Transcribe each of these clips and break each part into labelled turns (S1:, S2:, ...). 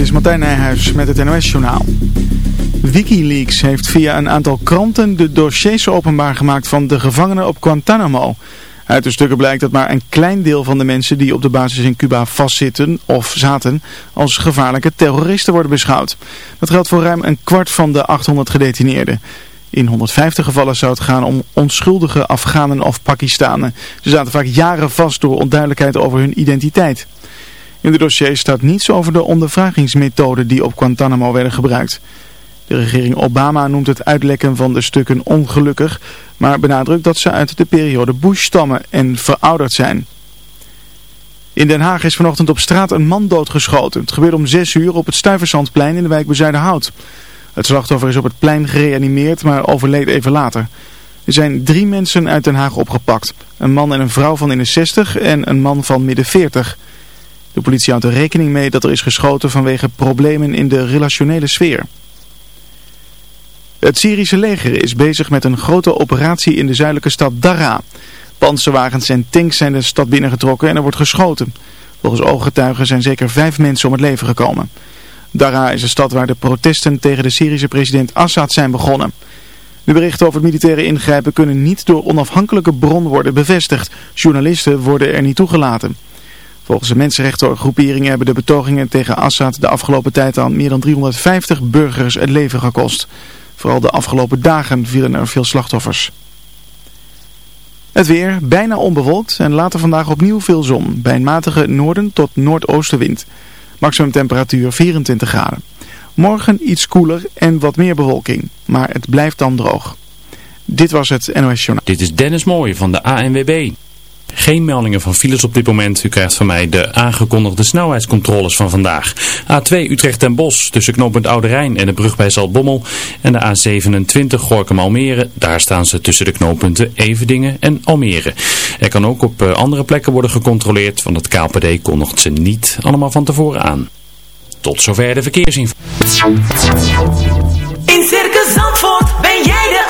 S1: is Martijn Nijhuis met het NOS-journaal. Wikileaks heeft via een aantal kranten de dossiers openbaar gemaakt van de gevangenen op Guantanamo. Uit de stukken blijkt dat maar een klein deel van de mensen die op de basis in Cuba vastzitten of zaten als gevaarlijke terroristen worden beschouwd. Dat geldt voor ruim een kwart van de 800 gedetineerden. In 150 gevallen zou het gaan om onschuldige Afghanen of Pakistanen. Ze zaten vaak jaren vast door onduidelijkheid over hun identiteit. In de dossier staat niets over de ondervragingsmethoden die op Guantanamo werden gebruikt. De regering Obama noemt het uitlekken van de stukken ongelukkig, maar benadrukt dat ze uit de periode Bush stammen en verouderd zijn. In Den Haag is vanochtend op straat een man doodgeschoten. Het gebeurde om 6 uur op het Stuiversandplein in de wijk Bezuidenhout. Het slachtoffer is op het plein gereanimeerd, maar overleed even later. Er zijn drie mensen uit Den Haag opgepakt. Een man en een vrouw van in de 60 en een man van midden 40. De politie houdt er rekening mee dat er is geschoten vanwege problemen in de relationele sfeer. Het Syrische leger is bezig met een grote operatie in de zuidelijke stad Dara. Panzerwagens en tanks zijn de stad binnengetrokken en er wordt geschoten. Volgens ooggetuigen zijn zeker vijf mensen om het leven gekomen. Dara is een stad waar de protesten tegen de Syrische president Assad zijn begonnen. De berichten over het militaire ingrijpen kunnen niet door onafhankelijke bron worden bevestigd. Journalisten worden er niet toegelaten. Volgens de mensenrechtengroeperingen hebben de betogingen tegen Assad de afgelopen tijd al meer dan 350 burgers het leven gekost. Vooral de afgelopen dagen vielen er veel slachtoffers. Het weer, bijna onbewolkt en later vandaag opnieuw veel zon. Bij een matige noorden tot noordoostenwind. Maximum temperatuur 24 graden. Morgen iets koeler en wat meer bewolking. Maar het blijft dan droog. Dit was het NOS Journaal.
S2: Dit is Dennis Mooij van de ANWB. Geen meldingen van files op dit moment. U krijgt van mij de aangekondigde snelheidscontroles van vandaag. A2 Utrecht en Bos tussen knooppunt Oude Rijn en de brug bij Zaltbommel. En de A27 Gorkum Almere. Daar staan ze tussen de knooppunten Evedingen en Almere. Er kan ook op eh, andere plekken worden gecontroleerd. Want het KPD kondigt ze niet allemaal van tevoren aan. Tot zover de verkeersinformatie.
S3: In Circus Zandvoort ben jij de.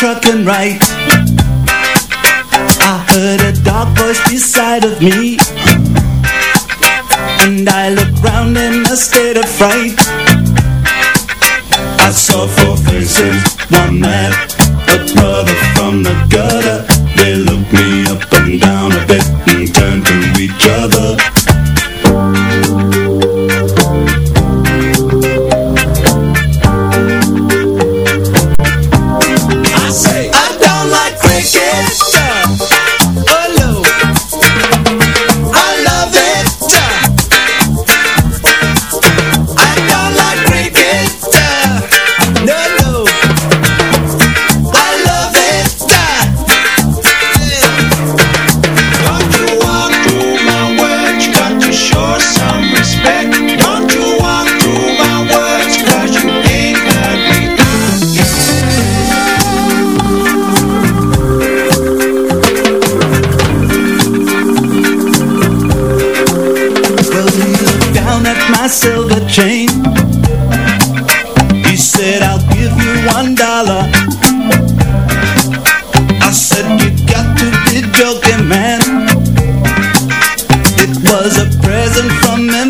S4: Trucking right I heard a dark voice beside of me. And I looked round in a state of fright. I saw four faces, one man, a brother from the gutter was a present from my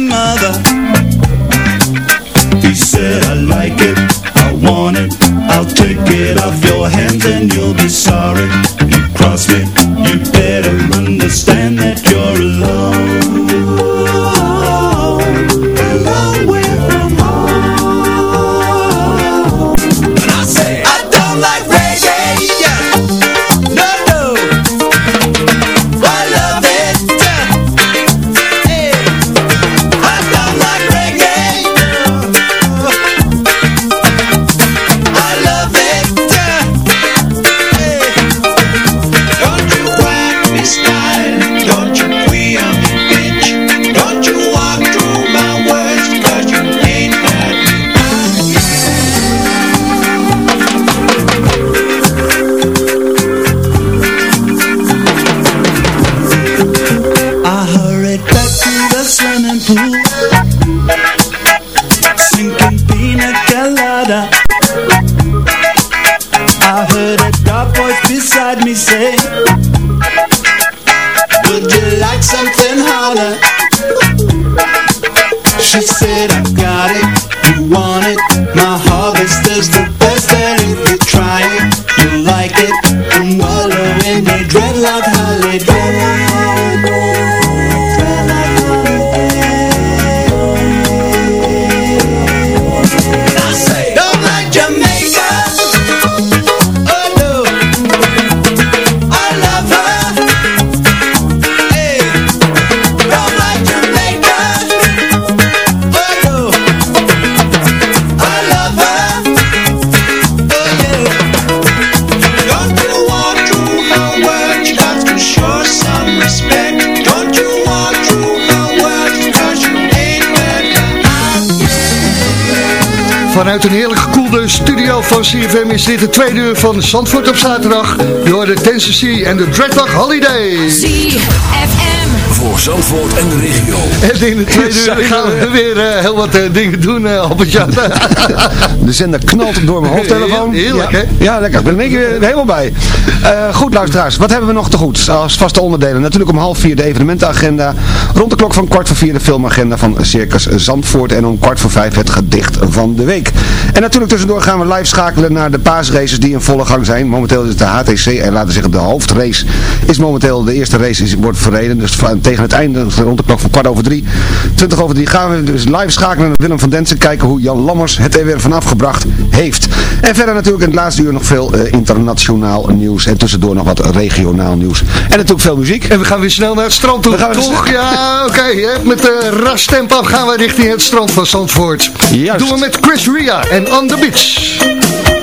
S5: Vanuit een heerlijk gekoelde studio van CFM is dit de tweede uur van Zandvoort op zaterdag. Je hoort de Tennessee en de Dreadlock Holiday.
S6: ZFM.
S7: Voor Zandvoort en de regio.
S5: En in de tweede uur gaan we weer eh, heel wat eh, dingen doen, uh, op het.
S8: De zender knalt door mijn hoofdtelefoon.
S5: Heerlijk,
S8: ja.
S5: hè?
S8: Ja, lekker. Ik ben er keer weer helemaal bij. Eh, goed, luisteraars. Wat hebben we nog te goed? Als vaste onderdelen. Natuurlijk om half vier de evenementenagenda. Rond de klok van kwart voor vier de filmagenda van Circus Zandvoort. En om kwart voor vijf het gedicht van de week. En natuurlijk tussendoor gaan we live schakelen naar de paasraces die in volle gang zijn. Momenteel is het de HTC. En laten we zeggen de hoofdrace is momenteel de eerste race is, wordt verreden. Dus tegen het einde rond de klok van kwart over drie. 20 over drie gaan we dus live schakelen naar Willem van Densen. Kijken hoe Jan Lammers het er weer vanaf gebracht heeft. En verder natuurlijk in het laatste uur nog veel eh, internationaal nieuws. En tussendoor nog wat regionaal nieuws. En natuurlijk veel muziek.
S5: En we gaan weer snel naar het strand toe,
S8: We gaan weer
S5: toch? Ja, oké. met de rastempo gaan we richting het strand van Zandvoort.
S8: Juist.
S5: Doen we met Chris Ria en On The Beach.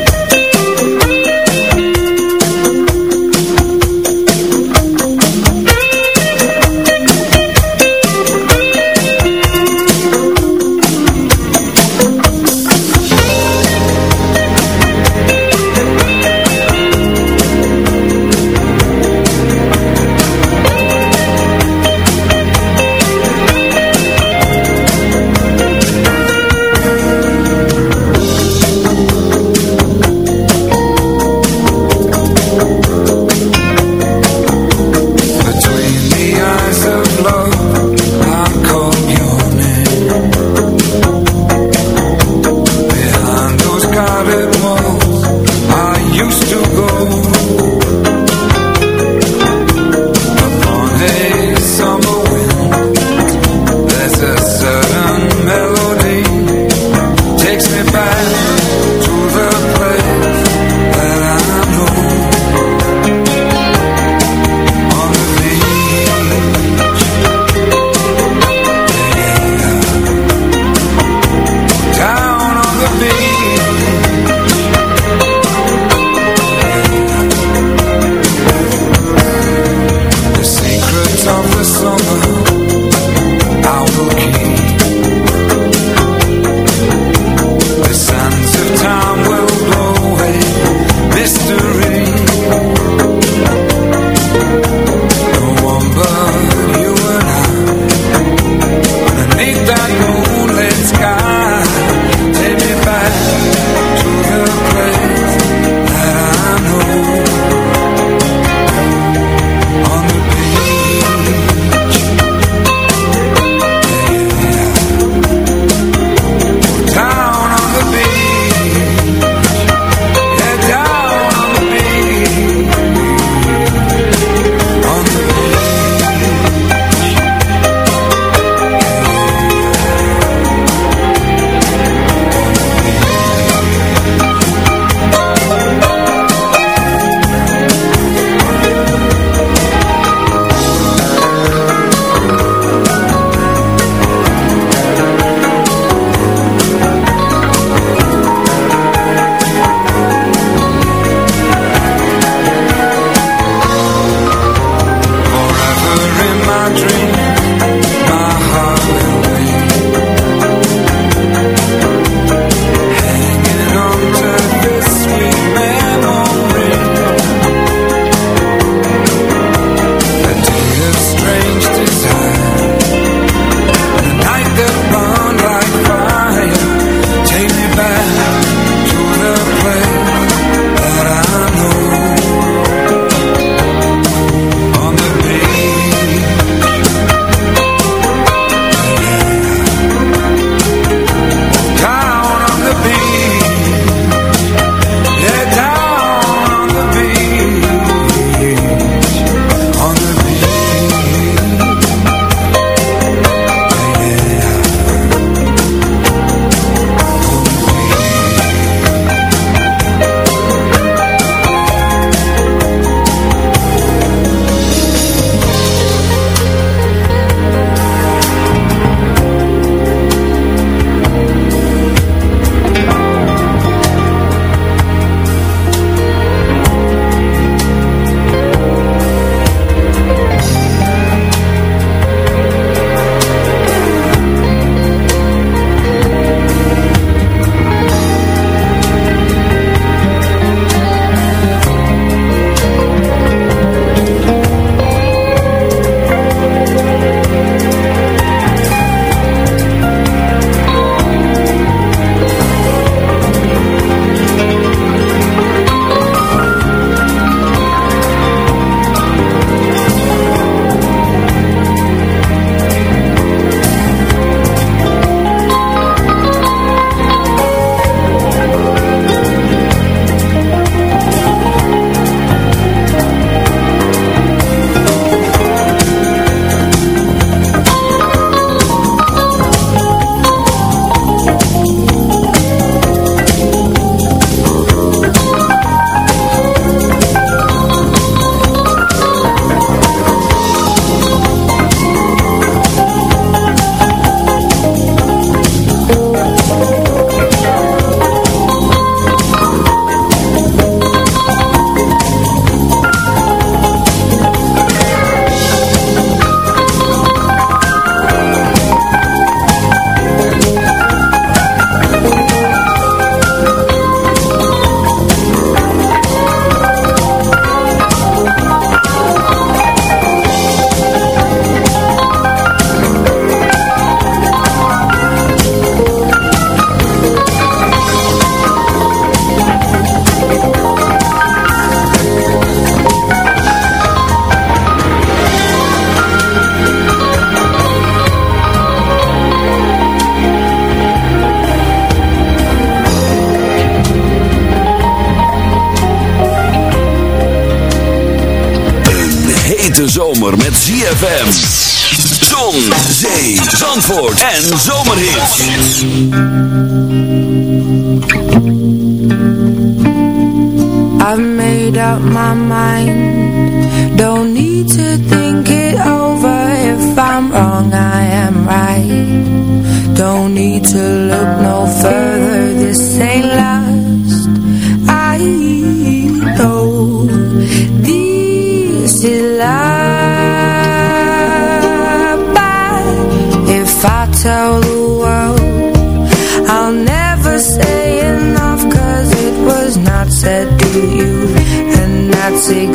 S9: And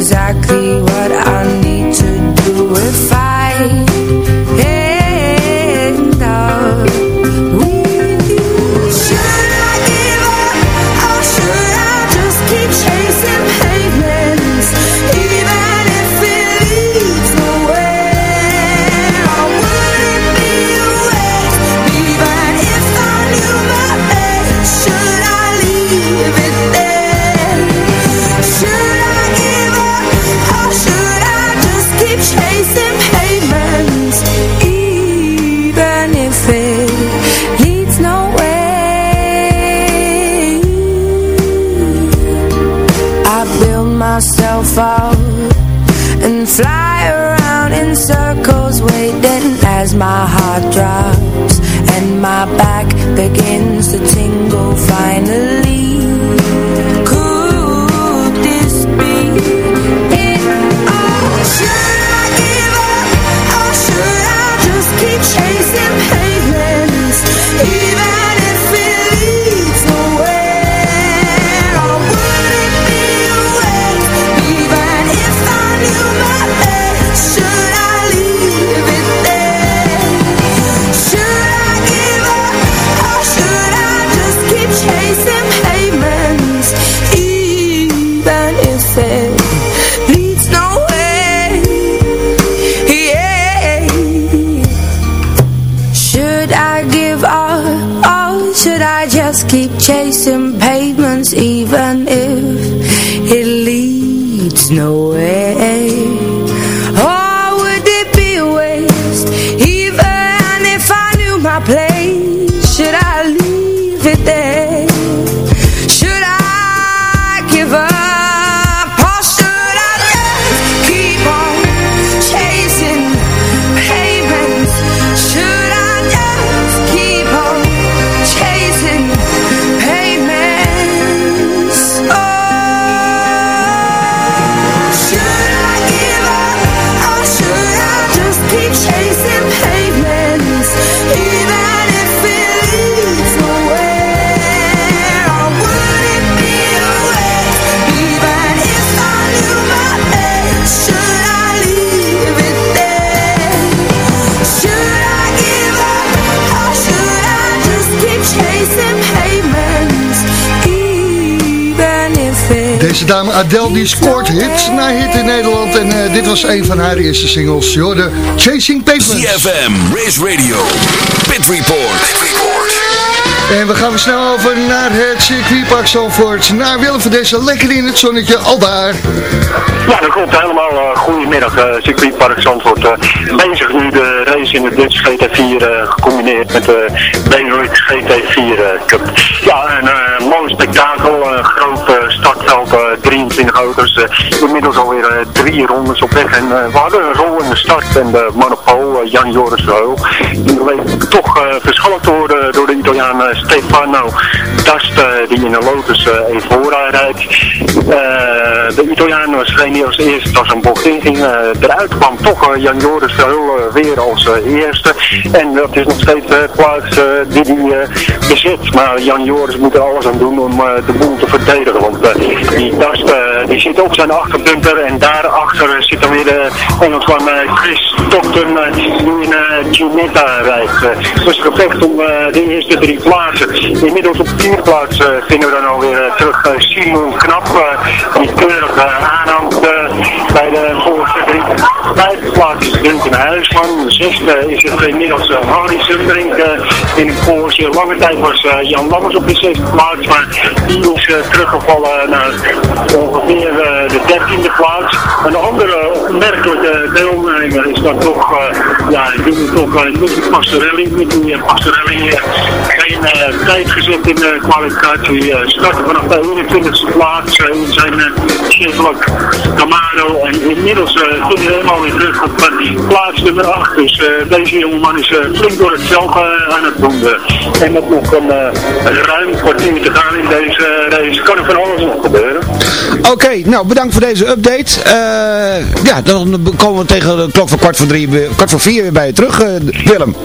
S9: keep chasing
S5: Deze dame Adele die scoort hit na hit in Nederland. En eh, dit was een van haar eerste singles. Je hoorde Chasing Pavements.
S7: ZFM, Race Radio, Pit Report.
S5: En we gaan weer snel over naar het circuitpark Zandvoort. Naar Willem van Dessen, lekker in het zonnetje, al daar.
S10: Ja, dat klopt helemaal. Uh, goedemiddag, uh, circuitpark Zandvoort. Uh, bezig nu de race in de Dutch GT4 uh, gecombineerd met de Benelux GT4 Cup. Ja, een mooi spektakel, een groot startveld, 23 auto's. inmiddels alweer drie rondes op weg. En we hadden een rol in de start en de monopool, Jan Joris Verheul. Die bleef toch verschalkt worden door de Italiaan Stefano Dast, die in de Lotus Evora rijdt. de Italiaan was geen als eerste als een bocht in ging. Uh, eruit kwam toch Jan Joris weer als eerste. En dat is nog steeds de plaats die hij bezit. Maar Jan Joris moet er alles aan doen om de boel te verdedigen. Want die Dast die zit op zijn achterbumper en daarachter zit dan weer de Engelsman Chris Stockton die in Ginetta rijdt. dus gevecht om de eerste drie plaatsen. Inmiddels op 4 tiende plaats eh, vinden we dan alweer eh, terug eh, Simon Knap, eh, die keurig eh, aanhangt eh, bij de voorste drie. Vijfde plaats is Duncan Huisman. De zesde is het inmiddels Harry Sundbrink eh, in een Porsche. Lange tijd was eh, Jan Lammers op de zesde plaats, maar die is eh, teruggevallen naar ongeveer eh, de dertiende plaats. Een andere opmerkelijke deelnemer is dan toch, eh, ja, ik noem het toch, uh, Pastorelli. Pastorelli eh, geen eh, tijd gezet in de kwalificatie. eh startte vanaf de 21ste plaats eh, in zijn uh, Chevrolet Camaro. En inmiddels uh, komt hij helemaal weer terug op eh, plaats nummer 8. Dus eh, deze jongeman is eh, flink door het veld eh, aan het doen. eh. en met nog een, eh, ruim kwartier te gaan in deze race kan er van alles nog gebeuren.
S8: Oké, nou bedankt voor deze update. Eh, ja, dan komen we tegen de klok van kwart voor, drie, kwart voor vier weer bij je terug, eh, Willem.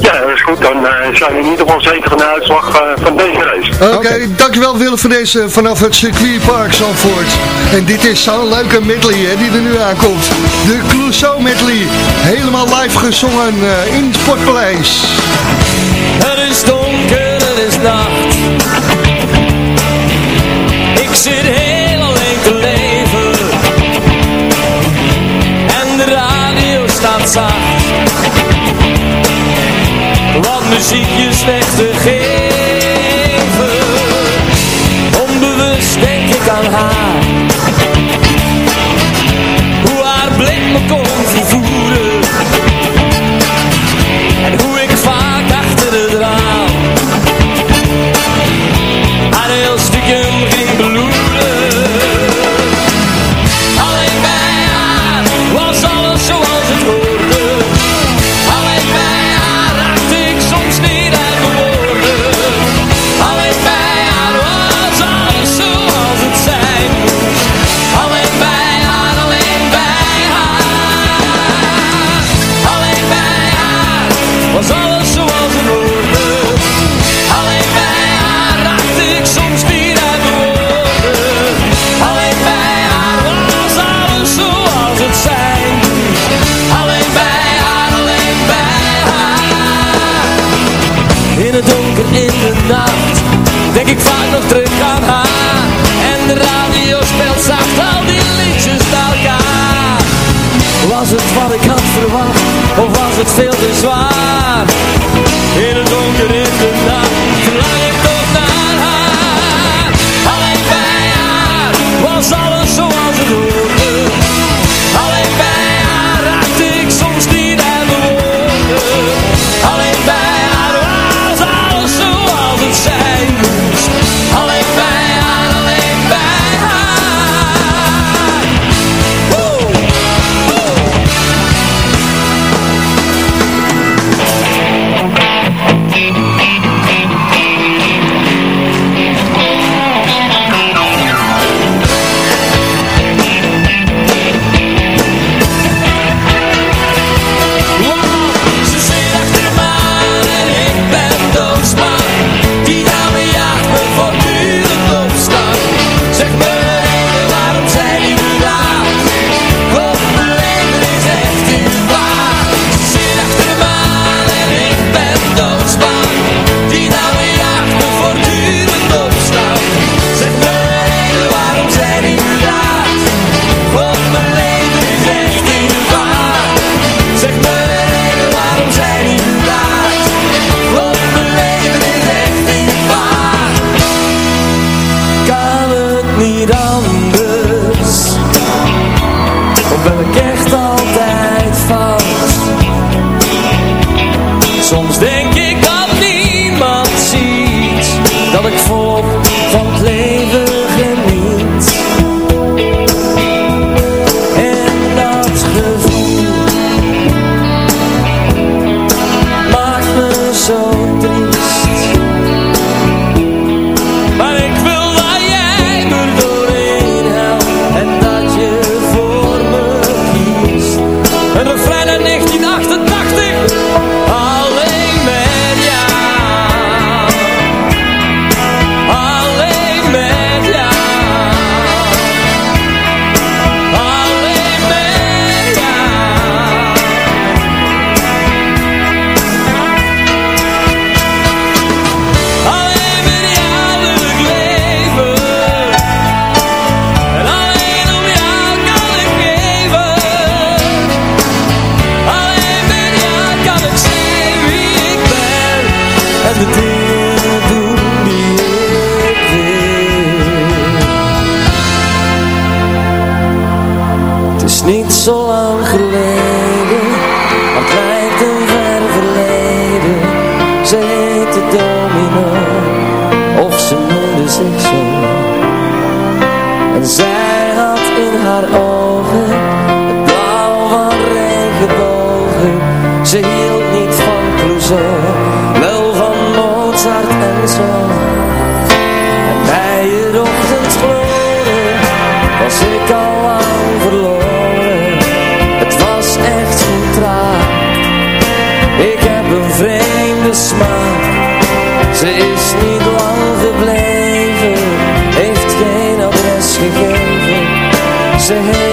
S10: Ja, dat is goed. Dan eh, zijn we in ieder geval zeker van de uitslag eh, van deze race.
S5: Oké, dankjewel Willem voor deze vanaf het circuitpark Zandvoort. En dit is zo'n leuke medley hè, die er nu aankomt. De Clouseau medley. Helemaal live gezongen eh, in het Sportpaleis.
S11: Het is donker, het is nacht. Ik zit heel alleen te leven. En de radio staat zacht. Wat muziekjes weg te geven. Hoe haar blik me kon vervoeren. En te zwaar? geleden, wat lijkt een ver verleden. Ze heet de domino, of ze noemde zich zo. En zij Ze is niet lang gebleven, heeft geen adres gegeven. Ze
S5: heeft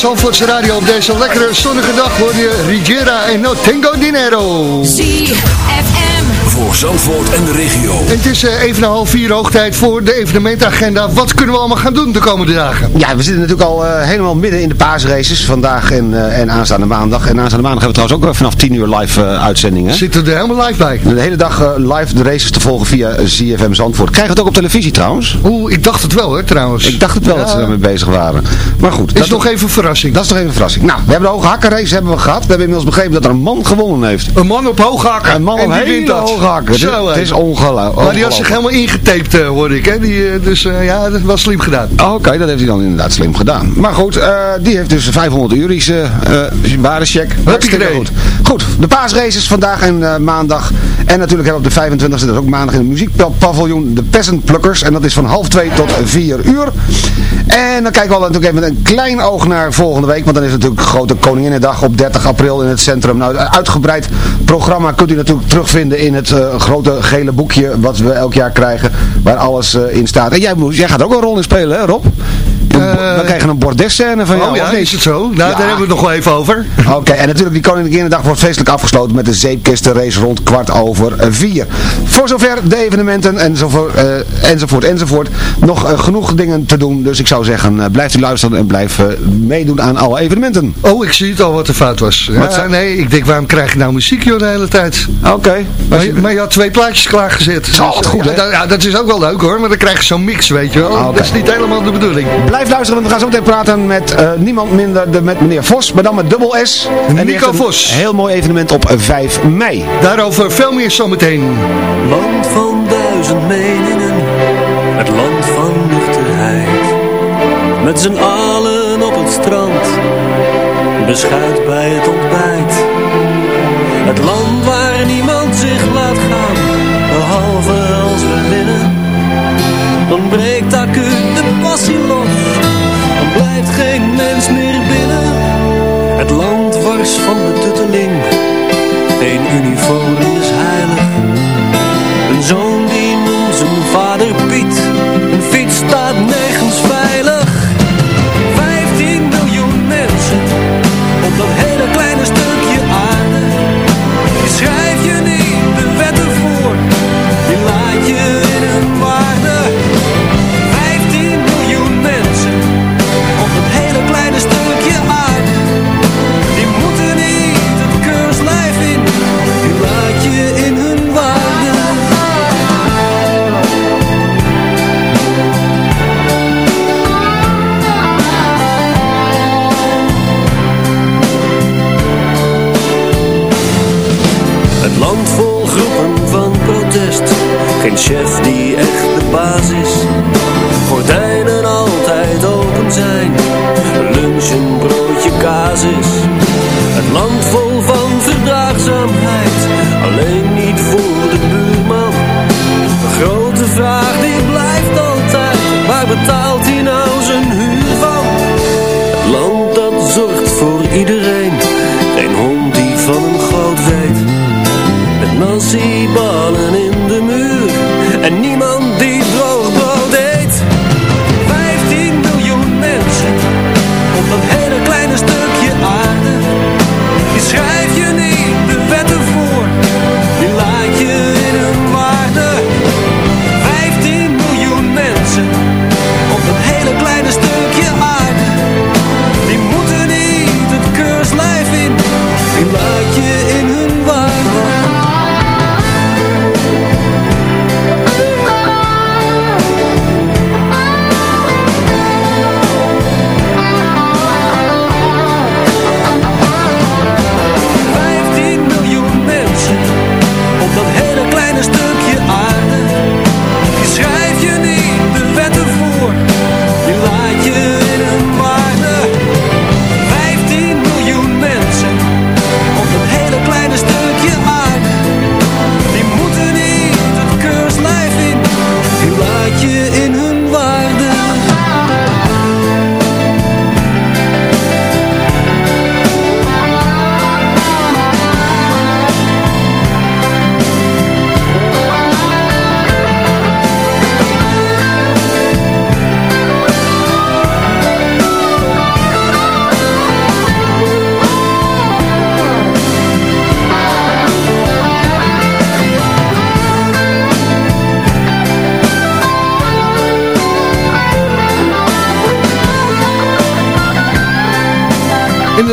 S5: Zandvoortse Radio op deze lekkere zonnige dag hoor je Rigiera en No Tengo Dinero.
S7: Voor Zandvoort en de regio.
S5: En het is eh, even na half vier hoogtijd voor de evenementagenda. Wat kunnen we allemaal gaan doen de komende dagen?
S8: Ja, we zitten natuurlijk al eh, helemaal midden in de paasraces. Vandaag en, eh, en aanstaande maandag. En aanstaande maandag hebben we trouwens ook vanaf 10 uur live eh, uitzendingen.
S5: Zitten er helemaal live bij?
S8: De hele dag eh, live de races te volgen via ZFM Zandvoort. Krijg je het ook op televisie trouwens?
S5: Oeh, ik dacht het wel hè trouwens.
S8: Ik dacht het wel
S5: Ja.
S8: dat ze daarmee bezig waren. Maar goed.
S5: Is nog even een verrassing.
S8: Dat is nog even een verrassing. Nou, we hebben de hoge hakkenrace hebben we gehad. We hebben inmiddels begrepen dat er een man gewonnen heeft.
S5: Een man op hoge hakken.
S8: Een man op hele hoge
S5: Zo,
S8: Het is- ongelooflijk.
S5: Maar die had zich helemaal ingetaped, eh, hoorde ik. Hè? Die, eh, dus eh, ja, dat was slim gedaan.
S8: Oh, Oké, dat heeft hij dan inderdaad slim gedaan. Maar goed, eh, die heeft dus 500 euro's uh, warencheck. Hartstikke goed. Goed, de paasraces vandaag en maandag. En natuurlijk hebben we op de 25e, dat is ook maandag in het muziekpaviljoen, de Peasant Pluckers. En dat is van half 2 tot 4 uur. En dan kijken we al natuurlijk even met een klein oog naar volgende week. Want dan is natuurlijk grote Koninginnedag op 30 april in het centrum. Nou, een uitgebreid programma kunt u natuurlijk terugvinden in het eh, grote gele boekje wat we elk jaar krijgen. Waar alles eh, in staat. En jij, jij gaat ook een rol in spelen, hè Rob? Bo- we krijgen een bordesscène van jou,
S5: oh ja,
S8: of niet?
S5: is het zo? Nou,
S8: Ja.
S5: daar hebben we het nog wel even over.
S8: Oké, en natuurlijk die Koninginnedag wordt feestelijk afgesloten met de zeepkistenrace rond kwart over eh, vier. Voor zover de evenementen enzovoort, eh, enzovoort, enzovoort. Nog eh, genoeg dingen te doen, dus ik zou zeggen, eh, blijf u luisteren en blijf eh, meedoen aan alle evenementen.
S5: Oh, ik zie het al wat er fout was.
S8: Wat
S5: Ja, nee, ik denk, waarom krijg je nou muziek joh, de hele tijd?
S8: Oké.
S5: Maar, je- maar je had twee plaatjes klaargezet.
S8: Goed,
S5: ja,
S8: hè?
S5: dat, ja, dat is ook wel leuk hoor, maar dan krijg je zo'n mix, weet je wel. Dat is niet helemaal de bedoeling.
S8: Blijf luisteren, want we gaan zo meteen praten met eh, niemand minder dan met meneer Vos, maar dan met dubbel S. En
S5: Nico Vos.
S8: heel mooi evenement op 5 mei.
S5: Daarover veel meer zometeen.
S11: Land van duizend meningen, het land van nuchterheid. Met z'n allen op het strand, beschuit bij het ontbijt. Het land waar niemand zich laat gaan, behalve als we blijft geen mens meer binnen. Het land wars van betutteling, geen uniform is heilig. Een zoon die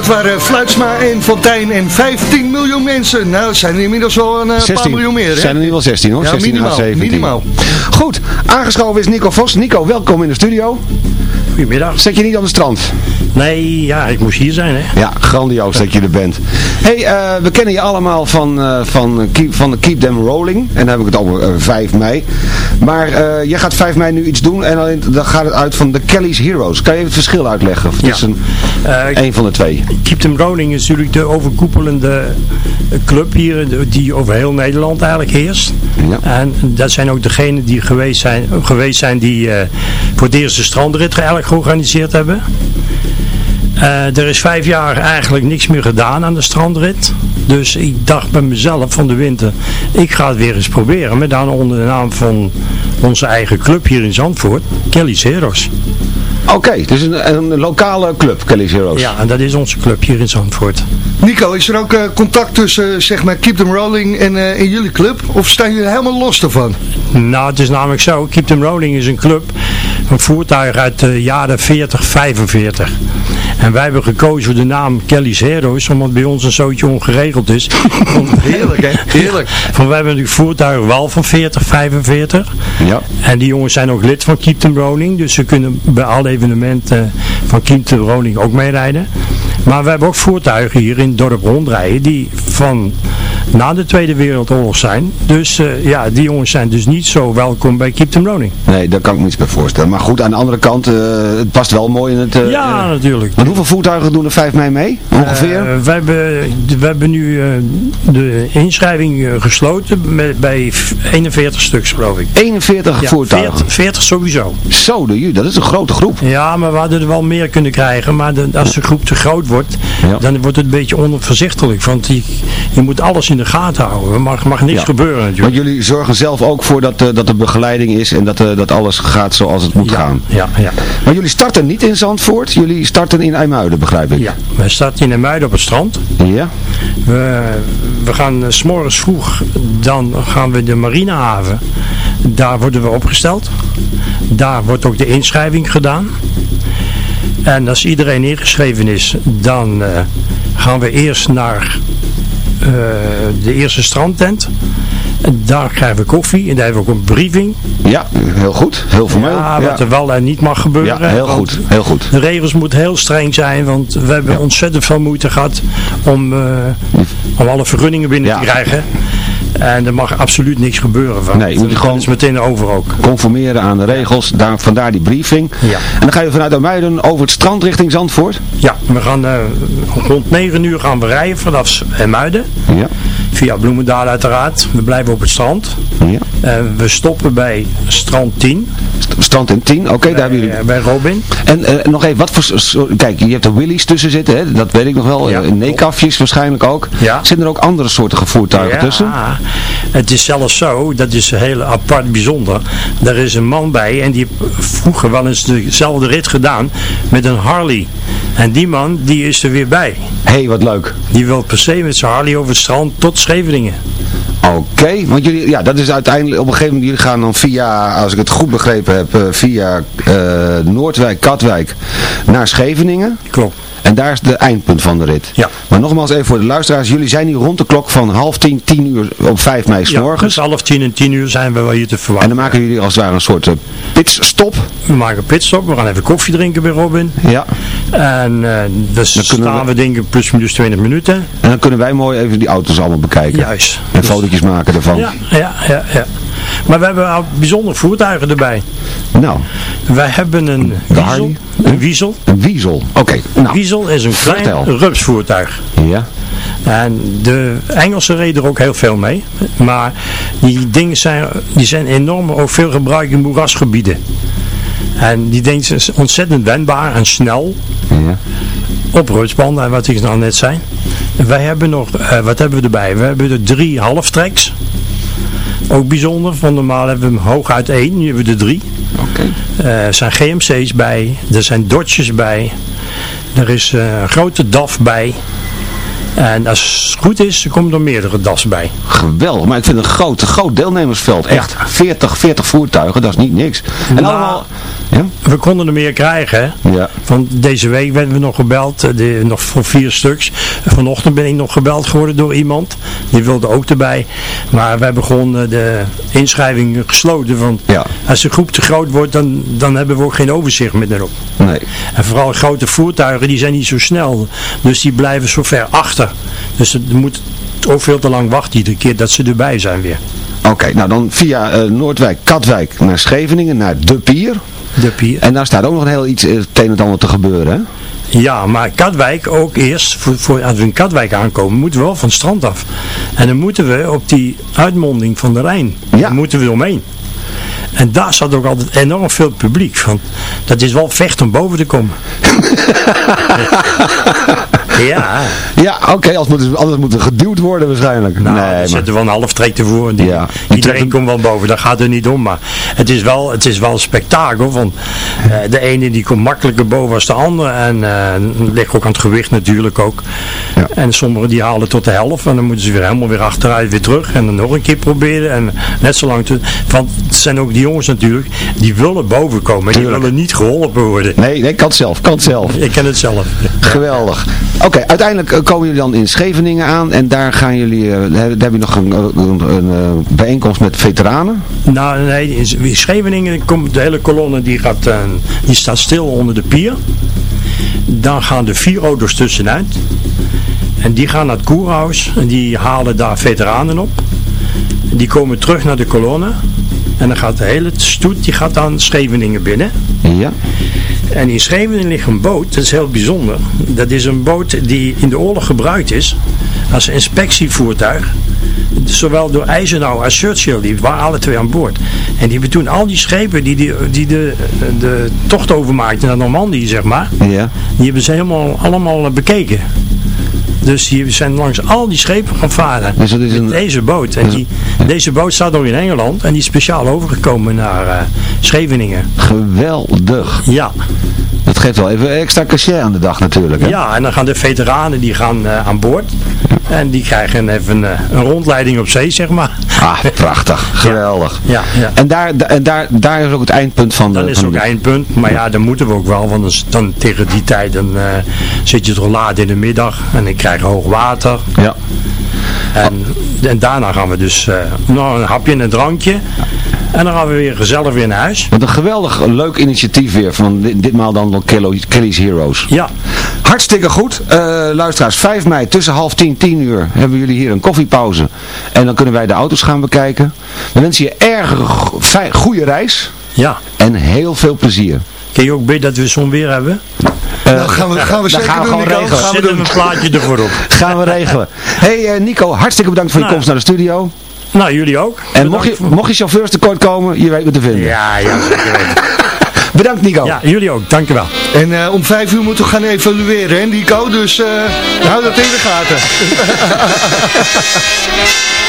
S11: dat
S5: waren Fluitsma en Fontijn en 15 miljoen mensen. Nou, zijn er inmiddels wel een eh, paar
S8: 16.
S5: miljoen meer. Hè?
S8: zijn er nu wel 16 hoor.
S5: Ja,
S8: 16
S5: minimaal,
S8: à 17.
S5: minimaal.
S8: Goed, aangeschoven is Nico Vos. Nico, welkom in de studio.
S12: Goedemiddag.
S8: Zet je niet aan de strand?
S12: Nee, ja, ik moest hier zijn, hè.
S8: Ja, grandioos dat je er bent. hey, eh, we kennen je allemaal van, eh, van, keep, van Keep Them Rolling. En dan heb ik het over eh, 5 mei. Maar eh, jij gaat 5 mei nu iets doen en dan, dan gaat het uit van de Kelly's Heroes. Kan je even het verschil uitleggen? Tussen een van de twee.
S12: Keep Them Rolling is natuurlijk de overkoepelende eh, club hier, die over heel Nederland eigenlijk heerst. En dat zijn ook degenen die geweest zijn, geweest zijn die eh, voor de eerste strandrit eigenlijk georganiseerd hebben. Eh, er is vijf jaar eigenlijk niks meer gedaan aan de strandrit. Dus ik dacht bij mezelf van de winter, ik ga het weer eens proberen. Met dan onder de naam van onze eigen club hier in Zandvoort, Kelly's Heroes.
S8: Oké, dus een, een lokale club, Kelly's Heroes.
S12: Ja, en dat is onze club hier in Zandvoort.
S5: Nico, is er ook eh, contact tussen eh, zeg maar Keep Them Rolling en, eh, en jullie club? Of staan jullie helemaal los ervan?
S12: Nou, het is namelijk zo, Keep Them Rolling is een club van voertuigen uit de jaren 40, 45. En wij hebben gekozen voor de naam Kelly's Heroes, omdat bij ons een zootje ongeregeld is.
S5: Heerlijk, hè? Heerlijk.
S12: Van, wij hebben natuurlijk voertuigen wel van 40, 45.
S8: Ja.
S12: En die jongens zijn ook lid van Keep Them Rolling, dus ze kunnen bij alle evenementen van Keep Them Rolling ook meerijden. Maar we hebben ook voertuigen hier in het dorp rondrijden die van na de Tweede Wereldoorlog zijn. Dus eh, ja, die jongens zijn dus niet zo welkom bij Keep Them Rolling.
S8: Nee, daar kan ik me iets bij voorstellen. Maar goed, aan de andere kant, eh, het past wel mooi in het... eh,
S12: Ja, natuurlijk.
S8: Want hoeveel voertuigen doen er 5 mei mee? Ongeveer?
S12: We, hebben, we hebben nu de inschrijving gesloten met, bij 41 stuks geloof ik.
S8: 41
S12: Ja,
S8: voertuigen?
S12: 40, 40 sowieso.
S8: Zo, de, dat is een grote groep.
S12: Ja, maar we hadden er wel meer kunnen krijgen. Maar de- als de groep te groot wordt, dan wordt het een beetje onoverzichtelijk. Want je, je moet alles in de gaten houden. Er mag, mag niks
S8: Ja.
S12: gebeuren natuurlijk.
S8: Want jullie zorgen zelf ook voor dat, eh, dat er begeleiding is en dat, eh, dat alles gaat zoals het moet gaan.
S12: Ja, ja.
S8: Maar jullie starten niet in Zandvoort, jullie starten in IJmuiden, begrijp ik.
S12: Ja, wij starten in Muiden op het strand.
S8: Ja?
S12: We, we gaan eh, s s'morgens vroeg, dan gaan we de marinehaven. Daar worden we opgesteld. Daar wordt ook de inschrijving gedaan. En als iedereen ingeschreven is, dan gaan we eerst naar eh, de eerste strandtent. En daar krijgen we koffie en daar hebben we ook een briefing.
S8: Ja, heel goed. Heel formeel.
S12: Ja, wat er wel en niet mag gebeuren.
S8: Ja, heel goed. Heel goed.
S12: De regels moeten heel streng zijn, want we hebben ontzettend veel moeite gehad om, eh, om alle vergunningen binnen te krijgen. En er mag absoluut niks gebeuren van.
S8: Nee, je moet
S12: Dat
S8: gewoon
S12: is meteen over ook.
S8: conformeren aan de regels, daar, vandaar die briefing.
S12: Ja.
S8: En dan ga je vanuit IJmuiden over het strand richting Zandvoort.
S12: Ja, we gaan eh, rond 9 uur gaan we rijden vanaf Muiden.
S8: Ja.
S12: Via Bloemendaal uiteraard. We blijven op het strand.
S8: Ja.
S12: En we stoppen bij strand 10.
S8: Strand en 10, oké, daar hebben jullie...
S12: eh, bij Robin.
S8: En eh, nog even, wat voor... Kijk, je hebt er Willys tussen zitten, hè? dat weet ik nog wel.
S12: Ja.
S8: Ja. Neekafjes waarschijnlijk ook.
S12: Ja.
S8: Zitten er ook andere soorten voertuigen tussen?
S12: het is zelfs zo, dat is heel apart bijzonder. Er is een man bij en die heeft vroeger wel eens dezelfde rit gedaan met een Harley. En die man, die is er weer bij.
S8: Hé, hey, wat leuk.
S12: Die wil per se met zijn Harley over het strand tot Scheveningen.
S8: Oké, want jullie, ja, dat is uiteindelijk, op een gegeven moment, jullie gaan dan via, als ik het goed begrepen heb, eh, via eh, Noordwijk, Katwijk naar Scheveningen.
S12: Klopt.
S8: En daar is de eindpunt van de rit.
S12: Ja.
S8: Maar nogmaals even voor de luisteraars, jullie zijn hier rond de klok van half tien, tien uur op 5 mei 's
S12: Ja,
S8: morgens.
S12: dus half tien en tien uur zijn we wel hier te
S8: En
S12: verwachten.
S8: dan maken jullie als het ware een soort eh, pitstop.
S12: We maken een pitstop, we gaan even koffie drinken bij Robin.
S8: Ja.
S12: En eh dus
S8: Dan
S12: staan
S8: we-
S12: we denk ik plus minus 20 minuten.
S8: En dan kunnen wij mooi even die auto's allemaal bekijken.
S12: Juist.
S8: En fotootjes maken ervan.
S12: Ja, ja, ja, ja. Maar we hebben bijzondere voertuigen erbij.
S8: Nou,
S12: Wij hebben een wiesel. Een wiesel.
S8: een wiesel. Oké, nou.
S12: wiesel is een klein
S8: vertel.
S12: rupsvoertuig.
S8: Ja.
S12: En de Engelsen reden er ook heel veel mee. Maar die dingen zijn, die zijn enorm ook veel gebruikt in moerasgebieden. En die dingen zijn ontzettend wendbaar en snel.
S8: Ja.
S12: Op rupsbanden, wat ik nou net zei. Wij hebben nog, eh, wat hebben we erbij? We hebben er drie halftreks. Ook bijzonder, van normaal hebben we hem hooguit één, nu hebben we er drie.
S8: Oké.
S12: Eh, er zijn GMC's bij, er zijn Dodges bij, er is eh, een grote DAF bij. En als het goed is, komen er meerdere DAF's bij.
S8: Geweldig, maar ik vind een groot, groot deelnemersveld. Echt, 40, 40 voertuigen, dat is niet niks. En
S12: Nou,
S8: allemaal, Ja?
S12: We konden er meer krijgen.
S8: Ja.
S12: Van deze week werden we nog gebeld, eh, de, nog voor vier stuks. Vanochtend ben ik nog gebeld geworden door iemand. Die wilde ook erbij. Maar we hebben gewoon eh, de inschrijving gesloten. Want
S8: Ja.
S12: als de groep te groot wordt, dan, dan hebben we ook geen overzicht meer erop.
S8: Nee.
S12: En vooral grote voertuigen, die zijn niet zo snel. Dus die blijven zo ver achter. Dus het moet ook veel te lang wachten iedere keer dat ze erbij zijn weer.
S8: Oké, nou dan via eh, Noordwijk, Katwijk naar Scheveningen, naar De Pier.
S12: De pier.
S8: En daar staat ook nog een heel iets eh, het een en ander te gebeuren, hè?
S12: Ja, maar Katwijk ook eerst, voor, voor, als we in Katwijk aankomen, moeten we wel van het strand af. En dan moeten we op die uitmonding van de Rijn, daar moeten we omheen. En daar zat ook altijd enorm veel publiek. Want dat is wel vecht om boven te komen. ja.
S8: Ja, oké, anders, moeten, anders moeten geduwd worden waarschijnlijk.
S12: Nou,
S8: nee,
S12: dan
S8: maar...
S12: zetten we een half trek ervoor. En die,
S8: Ja.
S12: Iedereen komt wel boven, daar gaat het niet om. Maar het is wel, het is wel een spektakel. Want eh, de ene die komt makkelijker boven als de andere. En uh, ligt ook aan het gewicht natuurlijk ook. En sommigen die halen tot de helft. En dan moeten ze weer helemaal weer achteruit weer terug. En dan nog een keer proberen. En net zo lang. Te, want het zijn ook die jongens natuurlijk. Die willen boven komen. Die willen niet geholpen worden.
S8: Nee, nee, kan het zelf, kan het zelf.
S12: Ik ken het zelf.
S8: Geweldig. Oké, uiteindelijk eh, komen jullie dan in Scheveningen aan en daar gaan jullie, eh, daar heb je nog een, een, een, eh, bijeenkomst met veteranen.
S12: Nou, nee, in Scheveningen komt de hele kolonne, die, gaat, eh, die staat stil onder de pier. Dan gaan er vier auto's tussenuit. En die gaan naar het koerhuis en die halen daar veteranen op. Die komen terug naar de kolonne. En dan gaat de hele stoet, die gaat dan Scheveningen binnen.
S8: Ja.
S12: En in Scheveningen ligt een boot, dat is heel bijzonder. Dat is een boot die in de oorlog gebruikt is als inspectievoertuig. Zowel door Eisenhower als Churchill, die waren alle twee aan boord. En die hebben toen al die schepen die, die, die de, de tocht overmaakten naar Normandië, zeg maar.
S8: Ja.
S12: Die hebben ze helemaal allemaal bekeken. Dus die zijn langs al die schepen gaan varen.
S8: Dus dat is een...
S12: Deze boot. En die, deze boot staat nog in Engeland. En die is speciaal overgekomen naar eh, Scheveningen.
S8: Geweldig.
S12: Ja.
S8: Dat geeft wel even extra cachet aan de dag natuurlijk. Hè?
S12: Ja, en dan gaan de veteranen die gaan eh, aan boord. En die krijgen even eh, een rondleiding op zee, zeg maar.
S8: Ah, prachtig. Geweldig.
S12: Ja, ja.
S8: En, daar, en daar, daar is ook het eindpunt van de...
S12: Dan is ook
S8: de-
S12: eindpunt. Maar ja, dan moeten we ook wel. Want dan, tegen die tijd dan, eh, zit je toch laat in de middag. En dan krijg je hoog water.
S8: Ja.
S12: En, en daarna gaan we dus eh, nog een hapje en een drankje. En dan gaan we weer gezellig weer naar huis.
S8: Wat een geweldig leuk initiatief weer van dit, ditmaal dan door Kelly- Kelly's Heroes.
S12: Ja.
S8: Hartstikke goed. Eh, luisteraars, 5 mei tussen half 10, 10 uur hebben jullie hier een koffiepauze. En dan kunnen wij de auto's gaan bekijken. We wensen je erg goede reis.
S12: Ja.
S8: En heel veel plezier.
S12: Kun je ook bidden dat we zo'n weer hebben?
S5: Nou, gaan we, gaan we zeker
S8: gaan we
S5: doen,
S8: gewoon
S5: Nico.
S8: regelen.
S5: Gaan we doen.
S12: een plaatje ervoor op.
S8: Gaan we regelen. hey, eh, Nico, hartstikke bedankt voor je
S12: Nou.
S8: komst naar de studio.
S12: Nou, jullie ook.
S8: En mocht je, mocht je chauffeurs tekort komen, je weet me te vinden.
S12: Ja, ja, zeker weten.
S8: Bedankt Nico.
S12: Ja, jullie ook. Dankjewel.
S5: En eh, om vijf uur moeten we gaan evalueren, hè Nico? Dus eh, hou dat in de gaten.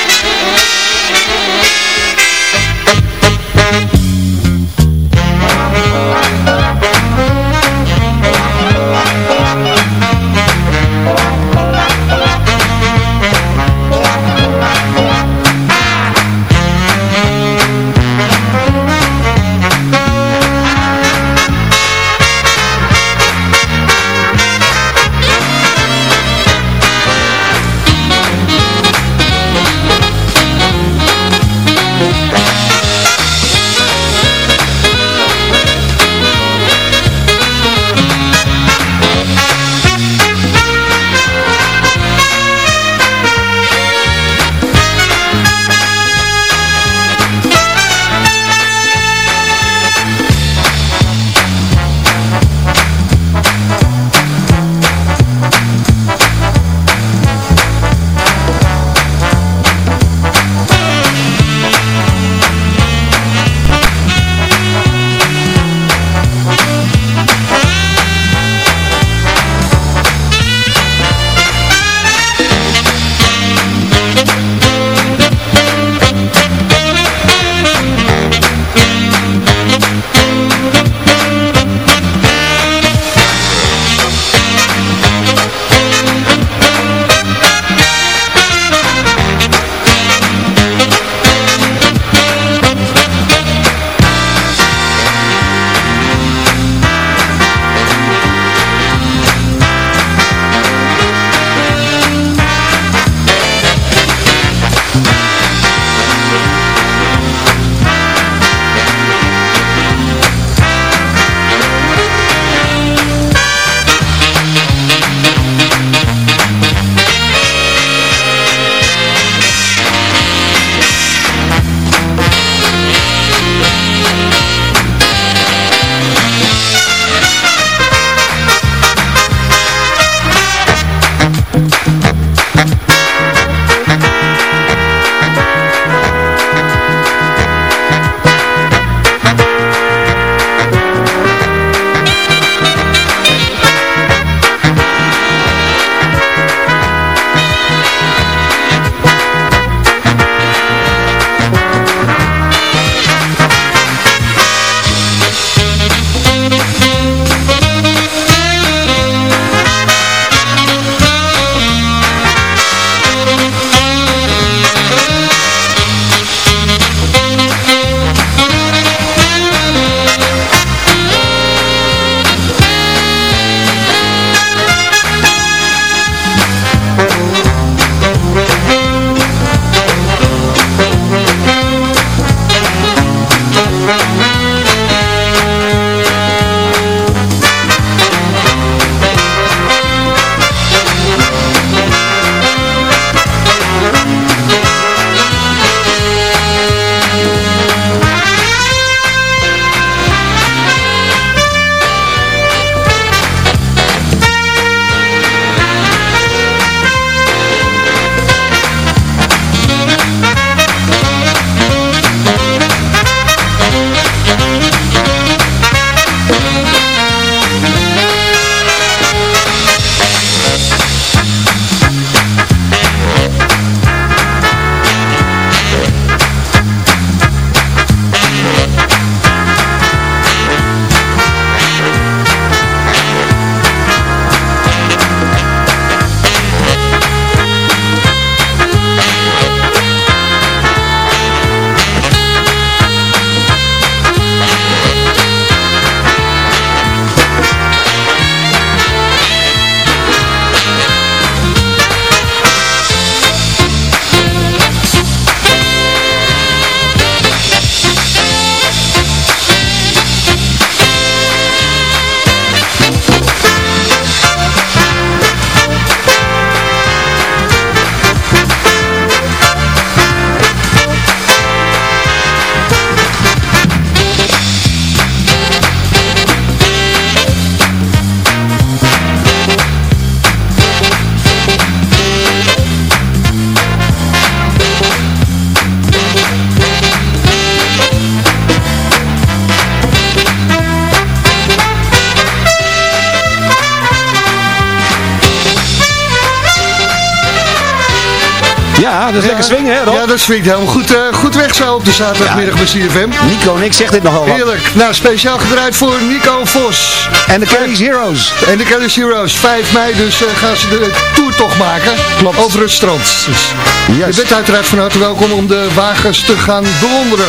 S8: Ja, dat is lekker swingen, hè Rob?
S5: Ja, dat swingt helemaal goed, eh, goed weg zo op de zaterdagmiddag bij CFM.
S8: Nico en ik zeg dit nogal wat.
S5: Heerlijk. Nou, speciaal gedraaid voor Nico Vos.
S8: En de Kelly's Heroes.
S5: En de Kelly's Heroes. 5 mei dus eh, gaan ze de toertocht maken.
S8: Klopt.
S5: Over het strand. Dus
S8: Yes.
S5: je bent uiteraard van harte welkom om de wagens te gaan bewonderen.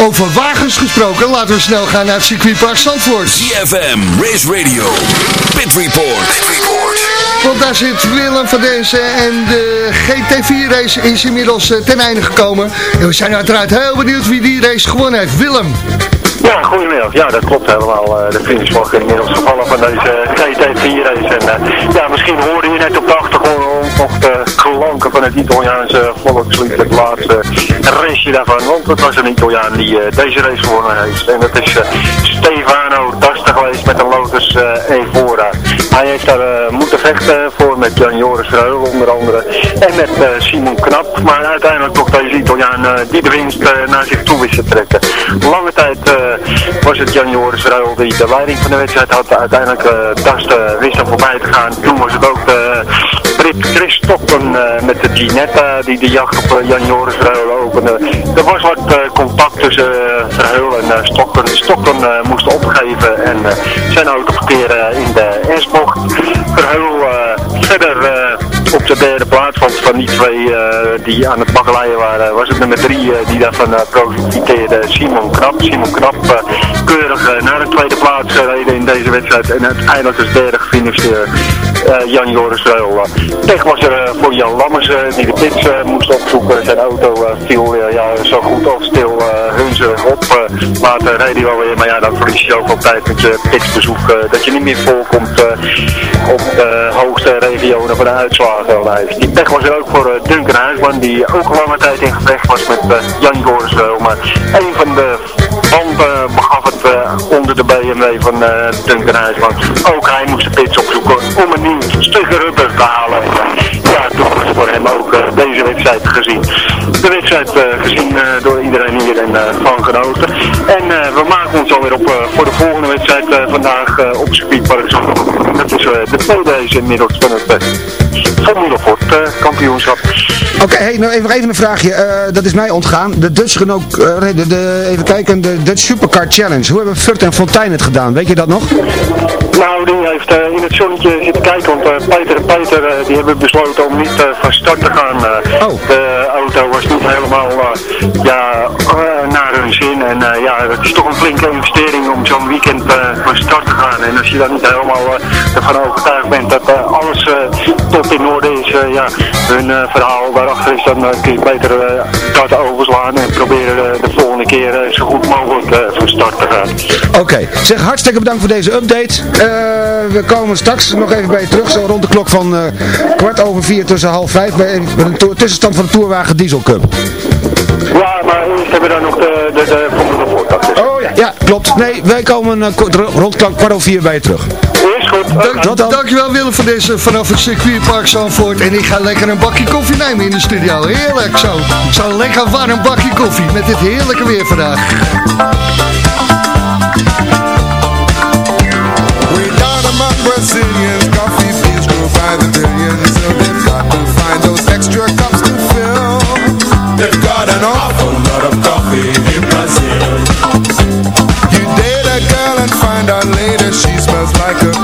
S5: Over wagens gesproken, laten we snel gaan naar het circuitpark Zandvoort.
S7: ZFM, Race Radio, Pit Report. Pit Report.
S5: Want daar zit Willem van deze en de GT4-race is inmiddels eh, ten einde gekomen. En we zijn uiteraard heel benieuwd wie die race gewonnen heeft. Willem.
S10: Ja, goedemiddag. Ja, dat klopt helemaal. Eh, De finish was inmiddels gevallen van deze GT4-race. En eh, ja, misschien hoorde je net op de achtergrond nog de klanken van het Italiaanse volkslied, het laatste raceje daarvan. Want het was een Italiaan die eh, deze race gewonnen heeft. En dat is eh, Stefano heeft daar eh, moeten vechten voor met Jan Joris Reul onder andere. En met eh, Simon Knap. Maar uiteindelijk toch deze Italiaan eh, die de winst naar zich toe wist te trekken. Lange tijd was het Jan Joris Reul die de leiding van de wedstrijd had. Uiteindelijk uh, wist voorbij te gaan. Toen was het ook de Chris Stockton eh, met de Ginetta die de jacht op eh, Jan Joris Reul opende. Er was wat eh, contact tussen uh, Verheul en. Stockton uh, moest opgeven en zijn auto verkeren in de S-bocht. Verheul uh, verder uh, op de derde plaats, want van die twee uh, die aan het bakkeleien waren, was het nummer drie uh, die daarvan uh, profiteerde, Simon Knap. Simon Knap keurig naar de tweede plaats gereden in deze wedstrijd en uiteindelijk als derde gefinished Jan Joris Reul. Pech was er voor Jan Lammers die de pits moest opzoeken. Zijn auto viel ja, zo goed als stil uh, hunze op. Later reed hij wel weer, maar ja, dan verlies je zoveel tijd met je pitsbezoek dat je niet meer voorkomt op de hoogste regionen van de Die pech was er ook voor uh, Duncan Huisman, die ook lange tijd in gevecht was met uh, Jan Joris. Maar een van de banden begaf het uh, onder de BMW van Duncan Huisman. Ook hij moest de pits opzoeken om een nieuw stukje rubber te halen. Ja, toen was voor hem ook deze wedstrijd gezien. De wedstrijd uh, gezien uh, door iedereen hier en uh, van genoten. En we maken ons alweer op voor de volgende wedstrijd vandaag op circuitpark. Dat is de tweede inmiddels van het uh, kampioenschap.
S8: Oké, okay, hey, nou even, even een vraagje. Dat is mij ontgaan. De Dutch Renault, de, de, even kijken, de Dutch Supercar Challenge. Hoe hebben Furt en Fontijn het gedaan? Weet je dat nog?
S10: Nou, die heeft in het zonnetje zitten kijken, want Peter en Peter die hebben besloten om niet van start te gaan. Oh. De auto was helemaal uh, ja, zin en uh, ja, het is toch een flinke investering om zo'n weekend uh, van start te gaan. En als je dan niet helemaal uh, ervan overtuigd bent dat alles tot in orde is, ja, hun verhaal daarachter is, dan kun je beter dat overslaan en proberen de volgende keer zo goed mogelijk van start te gaan.
S8: Oké, okay. zeg hartstikke bedankt voor deze update. We komen straks nog even bij je terug, zo rond de klok van kwart over vier tussen half vijf, bij een tussenstand van de Tourwagen Diesel Cup.
S10: Ja, maar eerst hebben we dan nog de, Formule Ford.
S8: Oh ja, ja, klopt. Nee, wij komen uh, rond kwart over vier bij je terug.
S10: Is goed.
S5: Dank. Dankjewel Willem voor deze vanaf het circuitpark Zandvoort. En ik ga lekker een bakje koffie nemen in de studio. Heerlijk zo. Zo lekker warm bakje koffie met dit heerlijke weer vandaag.
S13: Brazilians, coffee feels like a